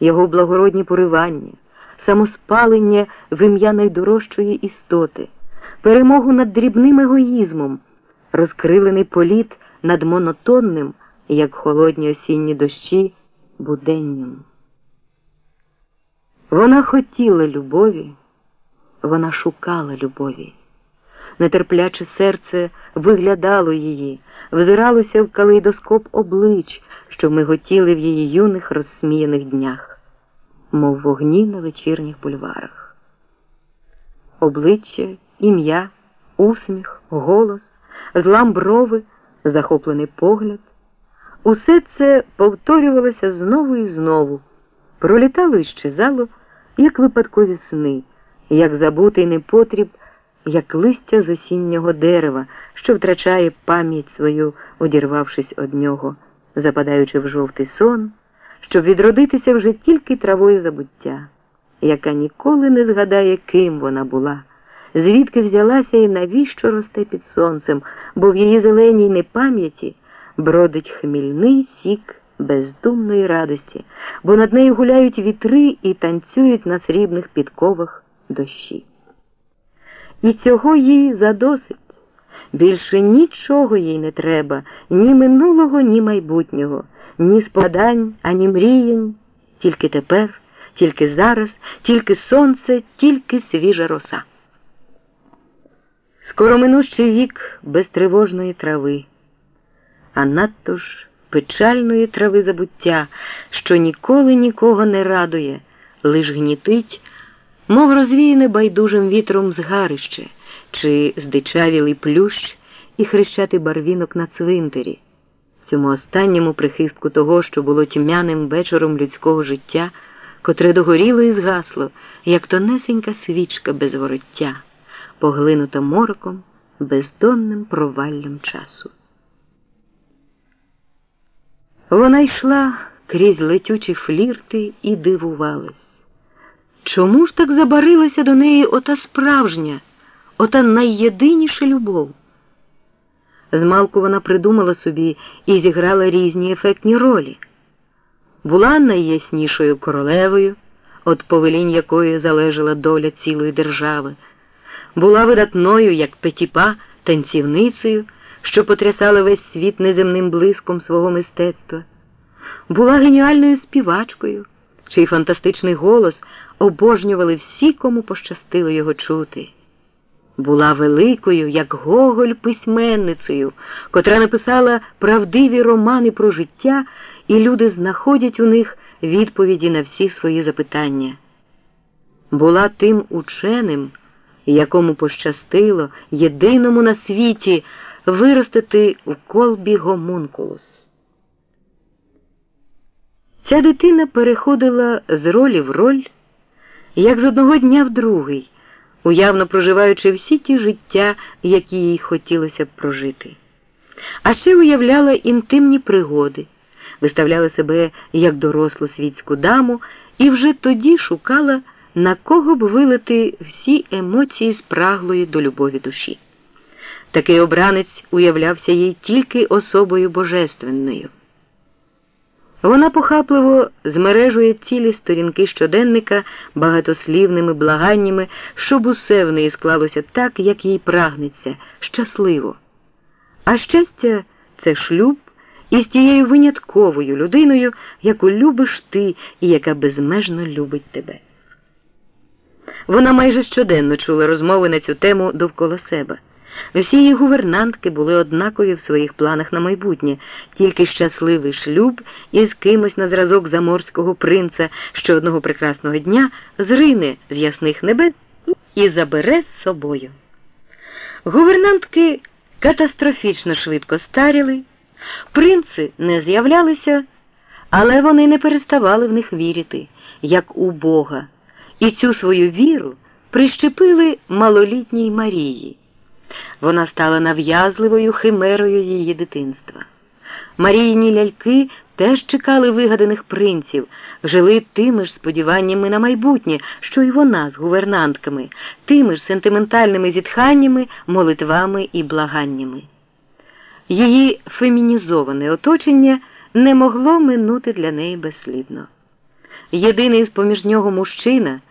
його благородні поривання, самоспалення в ім'я найдорожчої істоти, перемогу над дрібним егоїзмом, розкрилений політ над монотонним, як холодні осінні дощі, буденням. Вона хотіла любові, вона шукала любові. Нетерпляче серце виглядало її, взиралося в калейдоскоп облич, що миготіли в її юних розсміяних днях, мов вогні на вечірніх бульварах. Обличчя, ім'я, усміх, голос, злам брови, захоплений погляд. Усе це повторювалося знову і знову, пролітало і щезало, як випадкові сни, як забутий непотріб, як листя з осіннього дерева, що втрачає пам'ять свою, одірвавшись од нього, западаючи в жовтий сон, щоб відродитися вже тільки травою забуття, яка ніколи не згадає, ким вона була, звідки взялася і навіщо росте під сонцем, бо в її зеленій непам'яті бродить хмільний сік бездумної радості, бо над нею гуляють вітри і танцюють на срібних підковах дощі. І цього їй задосить. Більше нічого їй не треба, ні минулого, ні майбутнього, ні спогадань, ані мріянь, тільки тепер, тільки зараз, тільки сонце, тільки свіжа роса. Скороминущий вік безтривожної трави, а надто ж печальної трави забуття, що ніколи нікого не радує, лиш гнітить, мов розвіяне байдужим вітром згарище, чи здичавілий плющ і хрещатий барвінок на цвинтарі, цьому останньому прихистку того, що було тьмяним вечором людського життя, котре догоріло і згасло, як тонесенька свічка без вороття, поглинута мороком, бездонним проваллям часу. Вона йшла крізь летючі флірти і дивувалась. Чому ж так забарилася до неї ота справжня, ота найєдиніша любов? Змалку вона придумала собі і зіграла різні ефектні ролі. Була найяснішою королевою, від повелінь якої залежала доля цілої держави, була видатною, як Петіпа, танцівницею що потрясала весь світ неземним блиском свого мистецтва, була геніальною співачкою, чий фантастичний голос обожнювали всі, кому пощастило його чути. Була великою, як Гоголь, письменницею, котра написала правдиві романи про життя, і люди знаходять у них відповіді на всі свої запитання. Була тим ученим, якому пощастило єдиному на світі виростити у колбі гомункулус. Ця дитина переходила з ролі в роль, як з одного дня в другий, уявно проживаючи всі ті життя, які їй хотілося б прожити. А ще уявляла інтимні пригоди, виставляла себе як дорослу світську даму і вже тоді шукала, на кого б вилити всі емоції спраглої до любові душі. Такий обранець уявлявся їй тільки особою божественною. Вона похапливо змережує цілі сторінки щоденника багатослівними благаннями, щоб усе в неї склалося так, як їй прагнеться, щасливо. А щастя це шлюб із тією винятковою людиною, яку любиш ти і яка безмежно любить тебе. Вона майже щоденно чула розмови на цю тему довкола себе. Всі її гувернантки були однакові в своїх планах на майбутнє, тільки щасливий шлюб із кимось на зразок заморського принца, що одного прекрасного дня зрине з ясних небес і забере з собою. Гувернантки катастрофічно швидко старіли, принци не з'являлися, але вони не переставали в них вірити, як у Бога, і цю свою віру прищепили малолітній Марії. Вона стала нав'язливою химерою її дитинства. Марійні ляльки теж чекали вигаданих принців, жили тими ж сподіваннями на майбутнє, що й вона з гувернантками, тими ж сентиментальними зітханнями, молитвами і благаннями. Її фемінізоване оточення не могло минути для неї безслідно. єдиний з поміж нього мужчина.